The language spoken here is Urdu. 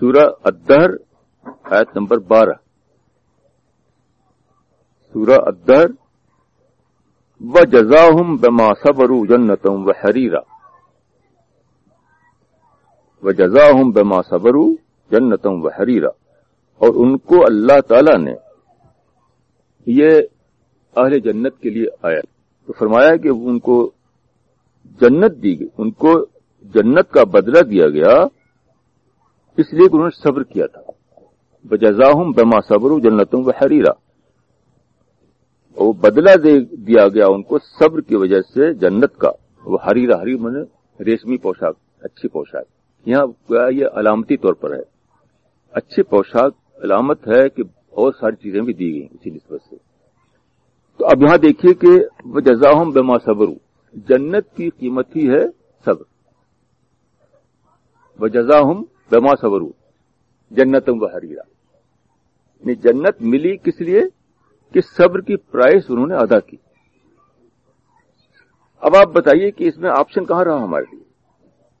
سورہ ادہر آیت نمبر بارہ۔ سورہ ادہر و جزاہم بما صبروا جنتم و حریرا و جزاہم بما صبروا جنتم و حریرا اور ان کو اللہ تعالی نے یہ اہل جنت کے لیے آیا۔ تو فرمایا کہ ان کو جنت دی گئی، ان کو جنت کا بدلہ دیا گیا۔ اس لیے کہ انہوں نے صبر کیا تھا۔ بجزاہم بما صبر جنتوں و حریرا وہ بدلہ دے دیا گیا ان کو صبر کی وجہ سے جنت کا۔ وہ ہریرا ہری من ریشمی پوشاک، اچھی پوشاک۔ یہاں یہ علامتی طور پر ہے۔ اچھی پوشاک علامت ہے کہ بہت ساری چیزیں بھی دی گئی اسی نسبت سے۔ تو اب یہاں دیکھیے کہ وہ جزاہم بما صبر جنت کی قیمت ہی ہے صبر۔ وہ جزاہم بما صبر جنتم و حریرا یعنی جنت ملی کس لیے؟ کہ صبر کی پرائز انہوں نے ادا کی. اب آپ بتائیے کہ اس میں آپشن کہاں رہا ہمارے لیے؟